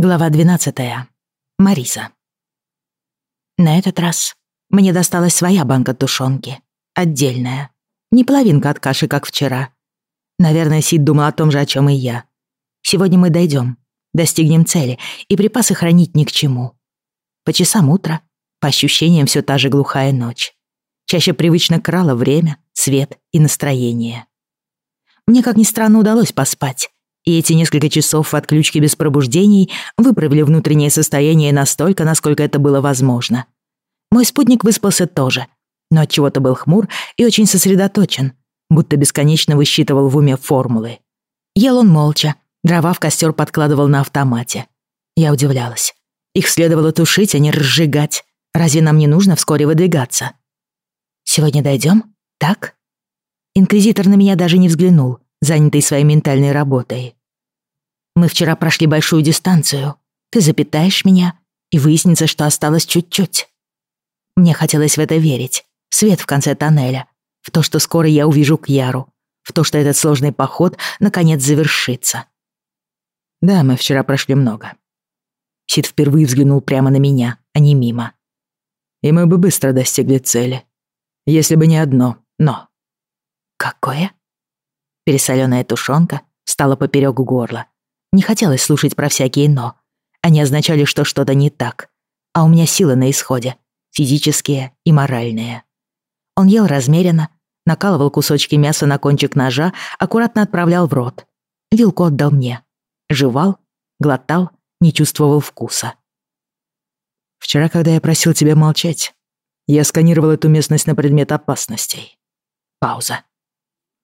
Глава 12. Мариса. На этот раз мне досталась своя банка тушенки. Отдельная. Не половинка от каши, как вчера. Наверное, Сид думал о том же, о чем и я. Сегодня мы дойдем, достигнем цели, и припасы хранить ни к чему. По часам утра, по ощущениям, все та же глухая ночь. Чаще привычно крало время, свет и настроение. Мне, как ни странно, удалось поспать и эти несколько часов в отключке без пробуждений выправили внутреннее состояние настолько, насколько это было возможно. Мой спутник выспался тоже, но от чего то был хмур и очень сосредоточен, будто бесконечно высчитывал в уме формулы. Ел он молча, дрова в костер подкладывал на автомате. Я удивлялась. Их следовало тушить, а не разжигать. Разве нам не нужно вскоре выдвигаться? Сегодня дойдем? Так? Инквизитор на меня даже не взглянул, занятый своей ментальной работой. Мы вчера прошли большую дистанцию. Ты запитаешь меня, и выяснится, что осталось чуть-чуть. Мне хотелось в это верить. Свет в конце тоннеля. В то, что скоро я увижу Кьяру. В то, что этот сложный поход наконец завершится. Да, мы вчера прошли много. Сид впервые взглянул прямо на меня, а не мимо. И мы бы быстро достигли цели. Если бы не одно «но». Какое? Пересоленая тушенка стала поперек горла, не хотелось слушать про всякие «но». Они означали, что что-то не так. А у меня силы на исходе. Физические и моральные. Он ел размеренно, накалывал кусочки мяса на кончик ножа, аккуратно отправлял в рот. Вилку отдал мне. Жевал, глотал, не чувствовал вкуса. «Вчера, когда я просил тебя молчать, я сканировал эту местность на предмет опасностей». Пауза.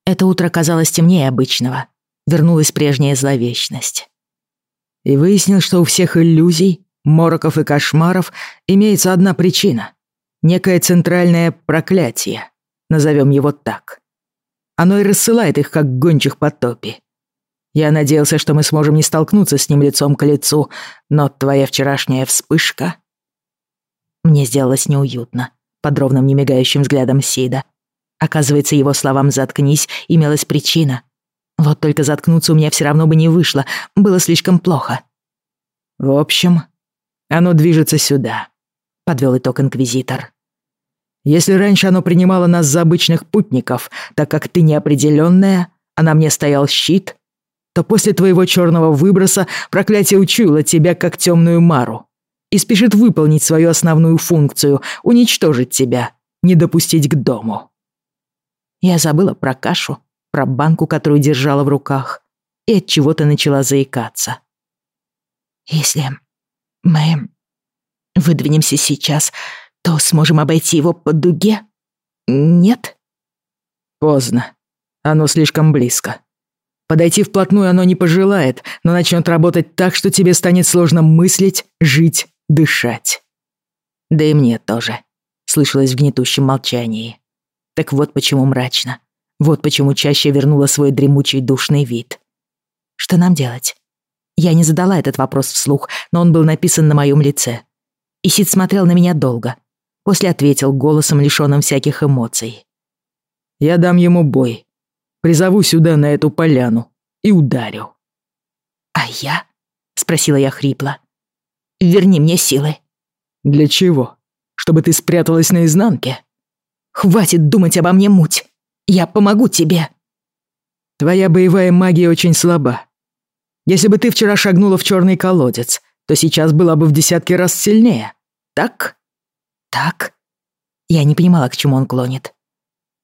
Это утро казалось темнее обычного вернулась прежняя зловечность. И выяснил, что у всех иллюзий, мороков и кошмаров имеется одна причина. Некое центральное проклятие, назовем его так. Оно и рассылает их, как гончих по топи. Я надеялся, что мы сможем не столкнуться с ним лицом к лицу, но твоя вчерашняя вспышка... Мне сделалось неуютно под ровным немигающим взглядом Сида. Оказывается, его словам «заткнись» имелась причина — вот только заткнуться у меня все равно бы не вышло, было слишком плохо. В общем, оно движется сюда, подвел итог инквизитор. Если раньше оно принимало нас за обычных путников, так как ты неопределенная, а на мне стоял щит, то после твоего черного выброса проклятие учуяло тебя как темную мару и спешит выполнить свою основную функцию — уничтожить тебя, не допустить к дому. Я забыла про кашу, про банку, которую держала в руках, и от чего-то начала заикаться. Если мы выдвинемся сейчас, то сможем обойти его по дуге? Нет? Поздно. Оно слишком близко. Подойти вплотную оно не пожелает, но начнет работать так, что тебе станет сложно мыслить, жить, дышать. Да и мне тоже, слышалось в гнетущем молчании. Так вот почему мрачно. Вот почему чаще вернула свой дремучий душный вид. Что нам делать? Я не задала этот вопрос вслух, но он был написан на моем лице. И Сид смотрел на меня долго. После ответил голосом, лишённым всяких эмоций. «Я дам ему бой. Призову сюда, на эту поляну, и ударю». «А я?» — спросила я хрипло. «Верни мне силы». «Для чего? Чтобы ты спряталась наизнанке?» «Хватит думать обо мне муть. Я помогу тебе». «Твоя боевая магия очень слаба. Если бы ты вчера шагнула в черный колодец, то сейчас была бы в десятки раз сильнее. Так?» «Так?» Я не понимала, к чему он клонит.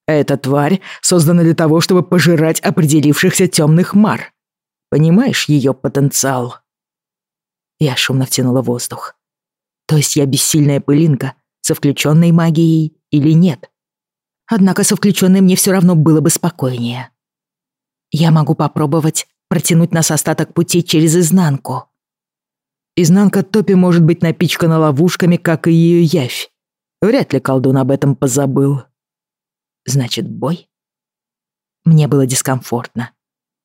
«Эта тварь создана для того, чтобы пожирать определившихся темных мар. Понимаешь ее потенциал?» Я шумно втянула воздух. То есть я бессильная пылинка со включенной магией или нет? Однако со включенной мне все равно было бы спокойнее. Я могу попробовать протянуть нас остаток пути через изнанку. Изнанка Топи может быть напичкана ловушками, как и ее явь. Вряд ли колдун об этом позабыл. Значит, бой? Мне было дискомфортно.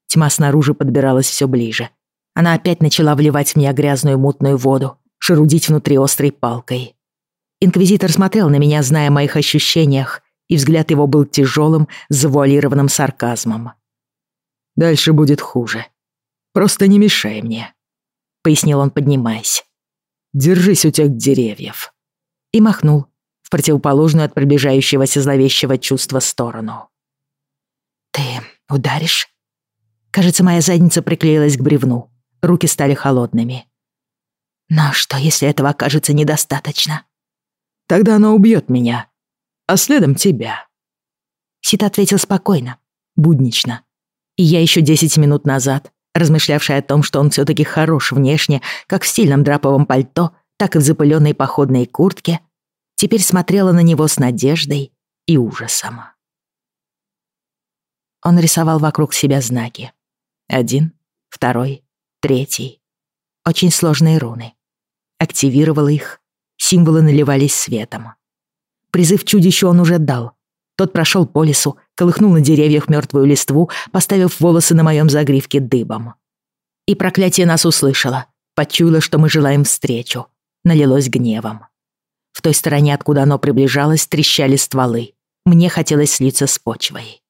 Тьма снаружи подбиралась все ближе. Она опять начала вливать в меня грязную мутную воду, шерудить внутри острой палкой. Инквизитор смотрел на меня, зная о моих ощущениях, и взгляд его был тяжелым, завуалированным сарказмом. «Дальше будет хуже. Просто не мешай мне. пояснил он, поднимаясь. «Держись у тех деревьев». И махнул в противоположную от приближающегося зловещего чувства сторону. «Ты ударишь?» Кажется, моя задница приклеилась к бревну. Руки стали холодными. «Но что, если этого окажется недостаточно?» «Тогда оно убьет меня, а следом тебя». Сит ответил спокойно, буднично. И я еще десять минут назад, размышлявшая о том, что он все таки хорош внешне, как в стильном драповом пальто, так и в запыленной походной куртке, теперь смотрела на него с надеждой и ужасом. Он рисовал вокруг себя знаки. Один, второй, третий. Очень сложные руны. Активировал их, символы наливались светом. Призыв чудищу он уже дал. Тот прошел по лесу, колыхнул на деревьях мертвую листву, поставив волосы на моем загривке дыбом. И проклятие нас услышало, почуяло, что мы желаем встречу, налилось гневом. В той стороне, откуда оно приближалось, трещали стволы. Мне хотелось слиться с почвой.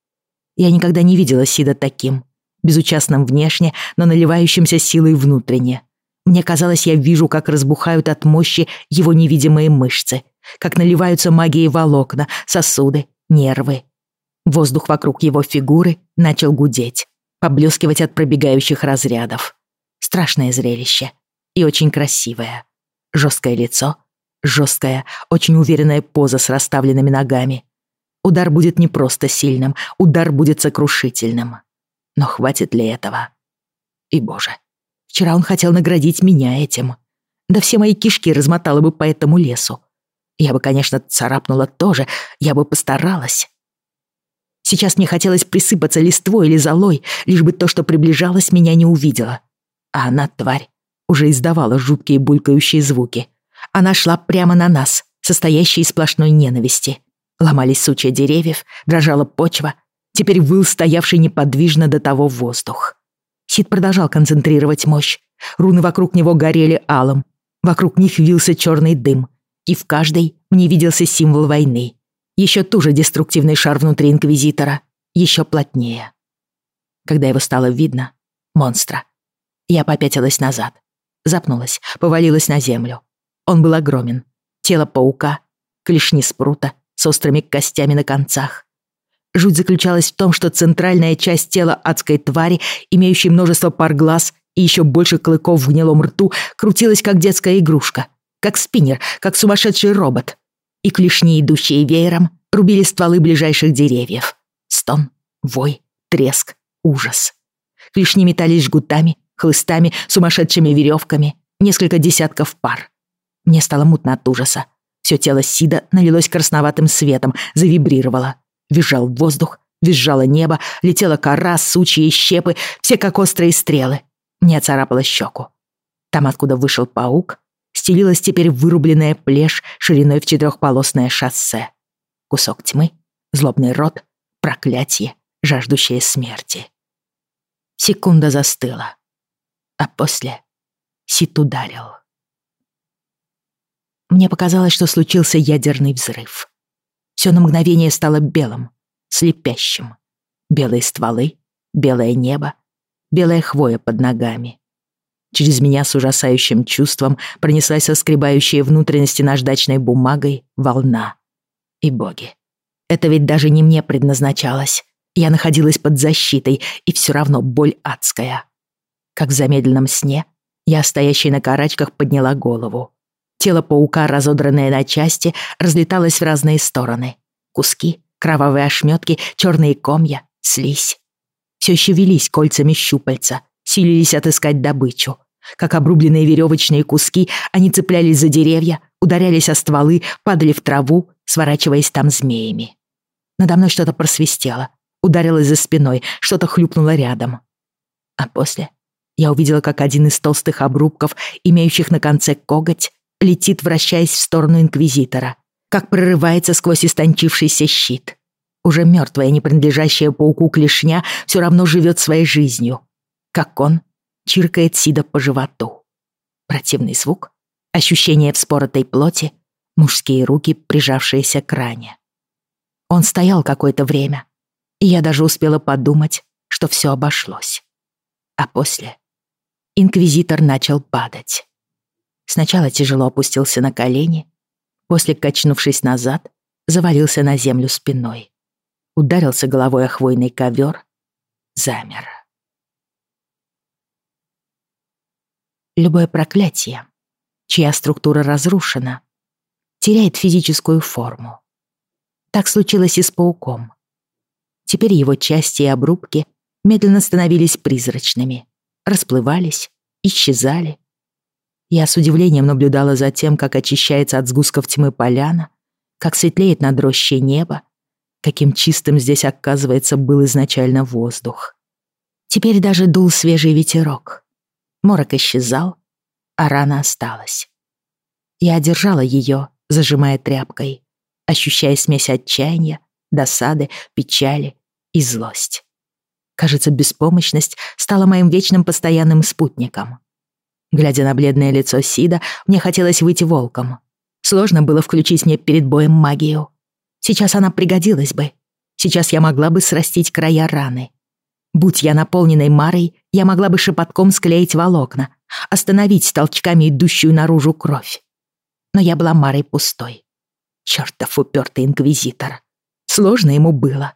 Я никогда не видела Сида таким, безучастным внешне, но наливающимся силой внутренне. Мне казалось, я вижу, как разбухают от мощи его невидимые мышцы, как наливаются магией волокна, сосуды, нервы. Воздух вокруг его фигуры начал гудеть, поблескивать от пробегающих разрядов. Страшное зрелище и очень красивое. Жесткое лицо, жесткая, очень уверенная поза с расставленными ногами. Удар будет не просто сильным, удар будет сокрушительным. Но хватит ли этого? И, боже, вчера он хотел наградить меня этим. Да все мои кишки размотала бы по этому лесу. Я бы, конечно, царапнула тоже, я бы постаралась. Сейчас мне хотелось присыпаться листвой или золой, лишь бы то, что приближалось, меня не увидела. А она, тварь, уже издавала жуткие булькающие звуки. Она шла прямо на нас, состоящие из сплошной ненависти. Ломались сучья деревьев, дрожала почва, Теперь выл стоявший неподвижно до того воздух. Сид продолжал концентрировать мощь. Руны вокруг него горели алым. Вокруг них вился черный дым. И в каждой мне виделся символ войны. Еще туже деструктивный шар внутри Инквизитора. Еще плотнее. Когда его стало видно, монстра, я попятилась назад. Запнулась, повалилась на землю. Он был огромен. Тело паука, клешни спрута с острыми костями на концах. Жуть заключалась в том, что центральная часть тела адской твари, имеющей множество пар глаз и еще больше клыков в гнилом рту, крутилась как детская игрушка, как спиннер, как сумасшедший робот. И клешни, идущие веером, рубили стволы ближайших деревьев. Стон, вой, треск, ужас. Клешни метались жгутами, хлыстами, сумасшедшими веревками, несколько десятков пар. Мне стало мутно от ужаса. Все тело Сида налилось красноватым светом, завибрировало. Визжал воздух, визжало небо, летела кора, сучья и щепы, все как острые стрелы. Мне царапало щеку. Там, откуда вышел паук, стелилась теперь вырубленная плешь шириной в четырехполосное шоссе. Кусок тьмы, злобный рот, проклятие, жаждущее смерти. Секунда застыла, а после Сит ударил. Мне показалось, что случился ядерный взрыв. Все на мгновение стало белым, слепящим. Белые стволы, белое небо, белая хвоя под ногами. Через меня с ужасающим чувством пронеслась соскребающая внутренности наждачной бумагой волна. И боги. Это ведь даже не мне предназначалось. Я находилась под защитой, и все равно боль адская. Как в замедленном сне, я, стоящей на карачках, подняла голову. Тело паука, разодранное на части, разлеталось в разные стороны. Куски, кровавые ошметки, черные комья, слизь. Все еще велись кольцами щупальца, силились отыскать добычу. Как обрубленные веревочные куски, они цеплялись за деревья, ударялись о стволы, падали в траву, сворачиваясь там змеями. Надо мной что-то просвистело, ударилось за спиной, что-то хлюпнуло рядом. А после я увидела, как один из толстых обрубков, имеющих на конце коготь, летит, вращаясь в сторону Инквизитора, как прорывается сквозь истончившийся щит. Уже мертвая, не принадлежащая пауку клешня, все равно живет своей жизнью. Как он чиркает Сида по животу. Противный звук, ощущение вспоротой плоти, мужские руки, прижавшиеся к ране. Он стоял какое-то время, и я даже успела подумать, что все обошлось. А после инквизитор начал падать. Сначала тяжело опустился на колени, после, качнувшись назад, завалился на землю спиной. Ударился головой о хвойный ковер, замер. Любое проклятие, чья структура разрушена, теряет физическую форму. Так случилось и с пауком. Теперь его части и обрубки медленно становились призрачными, расплывались, исчезали. Я с удивлением наблюдала за тем, как очищается от сгустков тьмы поляна, как светлеет над рощей небо, каким чистым здесь, оказывается, был изначально воздух. Теперь даже дул свежий ветерок. Морок исчезал, а рана осталась. Я одержала ее, зажимая тряпкой, ощущая смесь отчаяния, досады, печали и злость. Кажется, беспомощность стала моим вечным постоянным спутником. Глядя на бледное лицо Сида, мне хотелось выйти волком. Сложно было включить мне перед боем магию. Сейчас она пригодилась бы. Сейчас я могла бы срастить края раны. Будь я наполненной Марой, я могла бы шепотком склеить волокна, остановить толчками идущую наружу кровь. Но я была Марой пустой. Чёртов упертый инквизитор. Сложно ему было.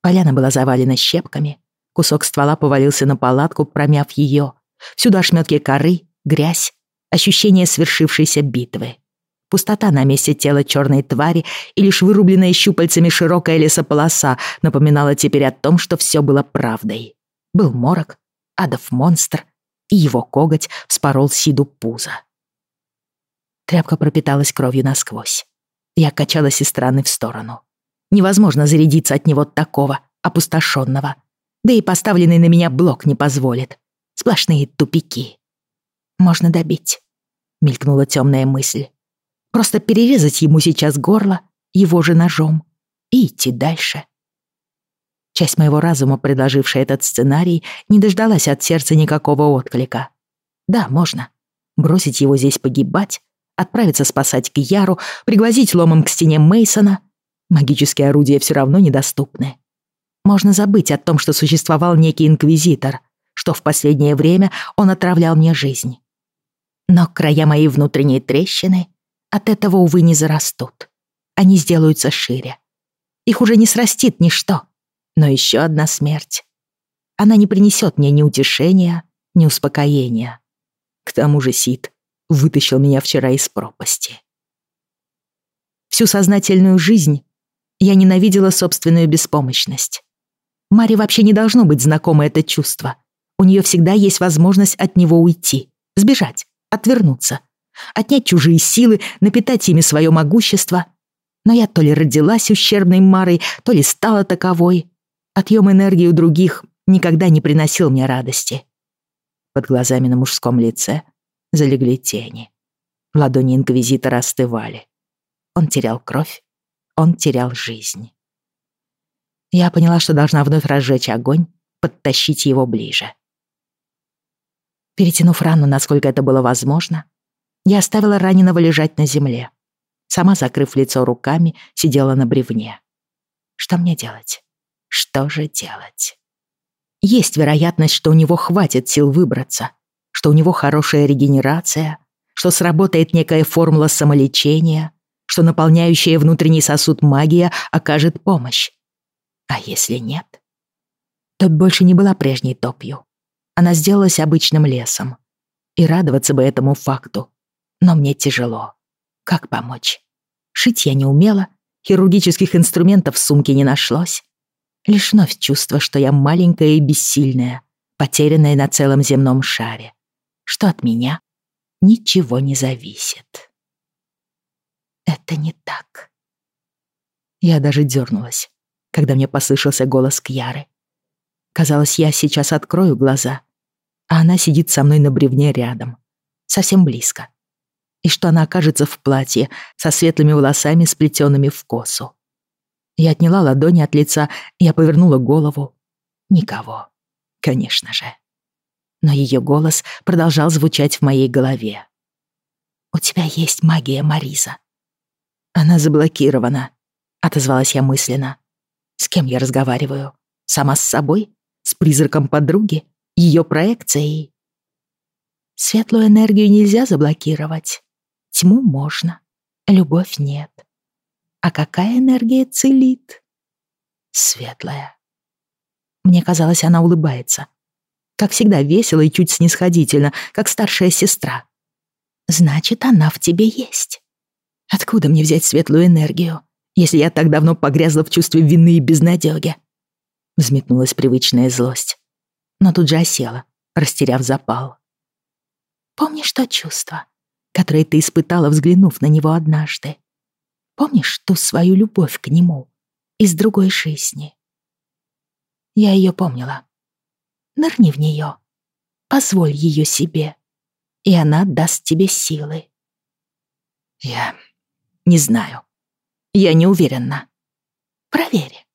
Поляна была завалена щепками, кусок ствола повалился на палатку, промяв ее. Всюду ошметки коры, грязь, ощущение свершившейся битвы. Пустота на месте тела черной твари и лишь вырубленная щупальцами широкая лесополоса напоминала теперь о том, что все было правдой. Был морок, адов монстр, и его коготь вспорол Сиду пузо. Тряпка пропиталась кровью насквозь. Я качалась из стороны в сторону. Невозможно зарядиться от него такого, опустошенного. Да и поставленный на меня блок не позволит. Сплошные тупики. Можно добить. Мелькнула темная мысль. Просто перерезать ему сейчас горло, его же ножом, и идти дальше. Часть моего разума, предложившая этот сценарий, не дождалась от сердца никакого отклика. Да, можно. Бросить его здесь погибать, отправиться спасать к Яру, пригвозить ломом к стене Мейсона. Магические орудия все равно недоступны. Можно забыть о том, что существовал некий инквизитор, что в последнее время он отравлял мне жизнь. Но края моей внутренней трещины от этого, увы, не зарастут. Они сделаются шире. Их уже не срастит ничто. Но еще одна смерть. Она не принесет мне ни утешения, ни успокоения. К тому же Сид вытащил меня вчера из пропасти. Всю сознательную жизнь я ненавидела собственную беспомощность. Маре вообще не должно быть знакомо это чувство. У нее всегда есть возможность от него уйти, сбежать, отвернуться, отнять чужие силы, напитать ими свое могущество. Но я то ли родилась ущербной Марой, то ли стала таковой. Отъем энергии у других никогда не приносил мне радости. Под глазами на мужском лице залегли тени. Ладони инквизитора остывали. Он терял кровь, он терял жизнь. Я поняла, что должна вновь разжечь огонь, подтащить его ближе. Перетянув рану, насколько это было возможно, я оставила раненого лежать на земле. Сама, закрыв лицо руками, сидела на бревне. Что мне делать? Что же делать? Есть вероятность, что у него хватит сил выбраться, что у него хорошая регенерация, что сработает некая формула самолечения, что наполняющая внутренний сосуд магия окажет помощь. А если нет? Топь больше не была прежней топью. Она сделалась обычным лесом. И радоваться бы этому факту но мне тяжело. Как помочь? Шить я не умела, хирургических инструментов в сумке не нашлось. Лишь вновь чувство, что я маленькая и бессильная, потерянная на целом земном шаре, что от меня ничего не зависит. Это не так. Я даже дернулась, когда мне послышался голос Кьяры. Казалось, я сейчас открою глаза, а она сидит со мной на бревне рядом, совсем близко, и что она окажется в платье со светлыми волосами, сплетенными в косу. Я отняла ладони от лица, я повернула голову. Никого, конечно же. Но ее голос продолжал звучать в моей голове. «У тебя есть магия, Мариза». «Она заблокирована», — отозвалась я мысленно. «С кем я разговариваю? Сама с собой? С призраком подруги? Ее проекцией?» Светлую энергию нельзя заблокировать. Тьму можно, любовь нет. А какая энергия целит? Светлая. Мне казалось, она улыбается. Как всегда, весело и чуть снисходительно, как старшая сестра. Значит, она в тебе есть. Откуда мне взять светлую энергию, если я так давно погрязла в чувстве вины и безнадёги? Взметнулась привычная злость. Но тут же осела, растеряв запал. Помнишь то чувство, которое ты испытала, взглянув на него однажды? Помнишь ту свою любовь к нему из другой жизни? Я ее помнила. Нырни в нее, позволь ее себе, и она даст тебе силы. Я не знаю. Я не уверена. Проверь.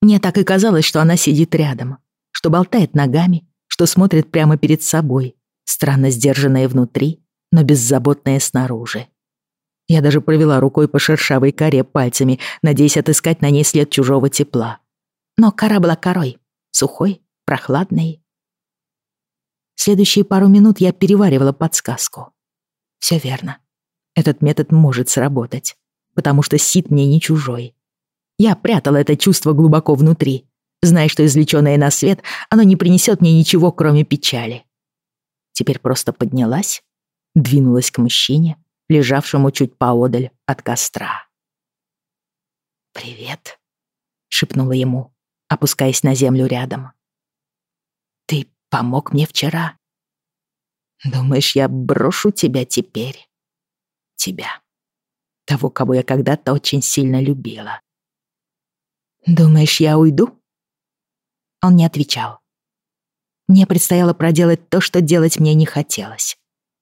Мне так и казалось, что она сидит рядом, что болтает ногами, что смотрит прямо перед собой, странно сдержанная внутри, но беззаботная снаружи. Я даже провела рукой по шершавой коре пальцами, надеясь отыскать на ней след чужого тепла. Но кора была корой, сухой, прохладной. Следующие пару минут я переваривала подсказку. Все верно. Этот метод может сработать, потому что Сид мне не чужой. Я прятала это чувство глубоко внутри, зная, что извлечённое на свет, оно не принесет мне ничего, кроме печали. Теперь просто поднялась, двинулась к мужчине, лежавшему чуть поодаль от костра. «Привет», — шепнула ему, опускаясь на землю рядом. «Ты помог мне вчера. Думаешь, я брошу тебя теперь?» «Тебя. Того, кого я когда-то очень сильно любила. Думаешь, я уйду?» Он не отвечал. Мне предстояло проделать то, что делать мне не хотелось.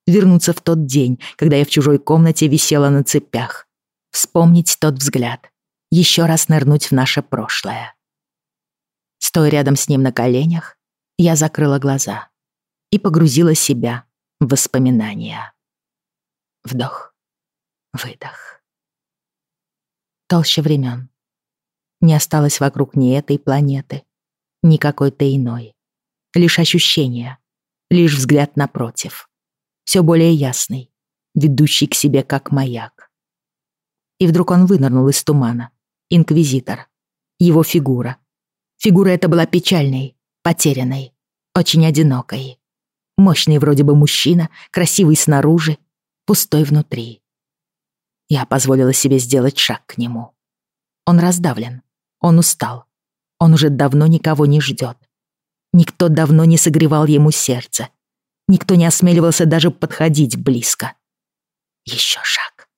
Вернуться в тот день, когда я в чужой комнате висела на цепях. Вспомнить тот взгляд. Еще раз нырнуть в наше прошлое. Стоя рядом с ним на коленях, я закрыла глаза и погрузила себя в воспоминания. Вдох, выдох. Толще времен. Не осталось вокруг ни этой планеты, ни какой-то иной лишь ощущения, лишь взгляд напротив. Все более ясный, ведущий к себе как маяк. И вдруг он вынырнул из тумана. Инквизитор. Его фигура. Фигура эта была печальной, потерянной, очень одинокой. Мощный вроде бы мужчина, красивый снаружи, пустой внутри. Я позволила себе сделать шаг к нему. Он раздавлен, он устал, он уже давно никого не ждет. Никто давно не согревал ему сердце. Никто не осмеливался даже подходить близко. Еще шаг.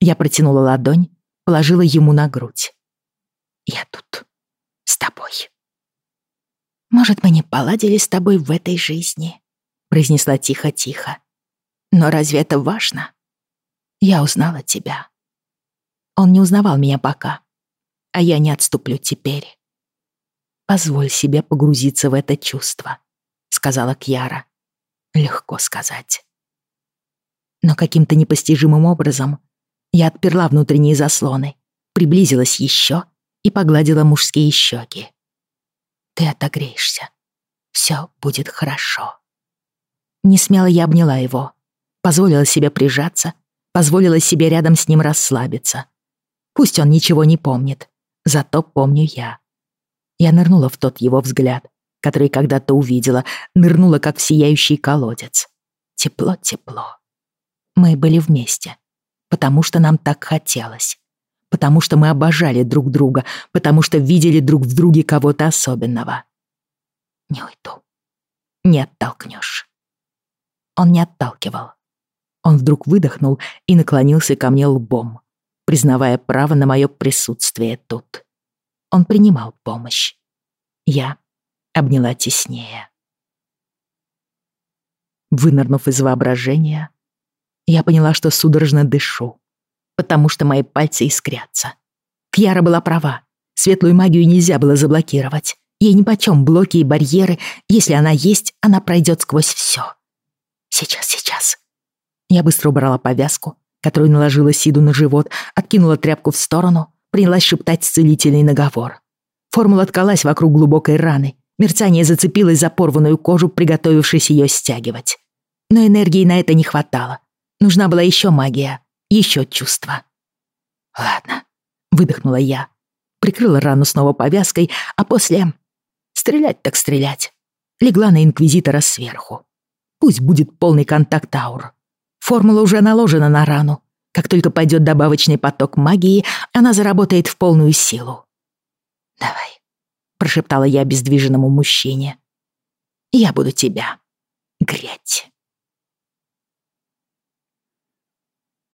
Я протянула ладонь, положила ему на грудь. «Я тут, с тобой». «Может, мы не поладили с тобой в этой жизни?» произнесла тихо-тихо. «Но разве это важно? Я узнала тебя». Он не узнавал меня пока, а я не отступлю теперь. Позволь себе погрузиться в это чувство, сказала Кьяра. Легко сказать. Но каким-то непостижимым образом я отперла внутренние заслоны, приблизилась еще и погладила мужские щеки. Ты отогреешься. Все будет хорошо. Не смело я обняла его, позволила себе прижаться, позволила себе рядом с ним расслабиться. Пусть он ничего не помнит, зато помню я. Я нырнула в тот его взгляд, который когда-то увидела, нырнула, как в сияющий колодец. Тепло-тепло. Мы были вместе, потому что нам так хотелось, потому что мы обожали друг друга, потому что видели друг в друге кого-то особенного. Не уйду. Не оттолкнешь. Он не отталкивал. Он вдруг выдохнул и наклонился ко мне лбом, признавая право на мое присутствие тут. Он принимал помощь. Я обняла теснее. Вынырнув из воображения, я поняла, что судорожно дышу, потому что мои пальцы искрятся. Кьяра была права. Светлую магию нельзя было заблокировать. Ей нипочем блоки и барьеры. Если она есть, она пройдет сквозь все. Сейчас, сейчас. Я быстро убрала повязку, которую наложила Сиду на живот, откинула тряпку в сторону принялась шептать целительный наговор. Формула ткалась вокруг глубокой раны. Мерцание зацепилось за порванную кожу, приготовившись ее стягивать. Но энергии на это не хватало. Нужна была еще магия, еще чувство. «Ладно», — выдохнула я. Прикрыла рану снова повязкой, а после... Стрелять так стрелять. Легла на Инквизитора сверху. Пусть будет полный контакт аур. Формула уже наложена на рану. Как только пойдет добавочный поток магии, она заработает в полную силу. «Давай», — прошептала я обездвиженному мужчине. «Я буду тебя греть».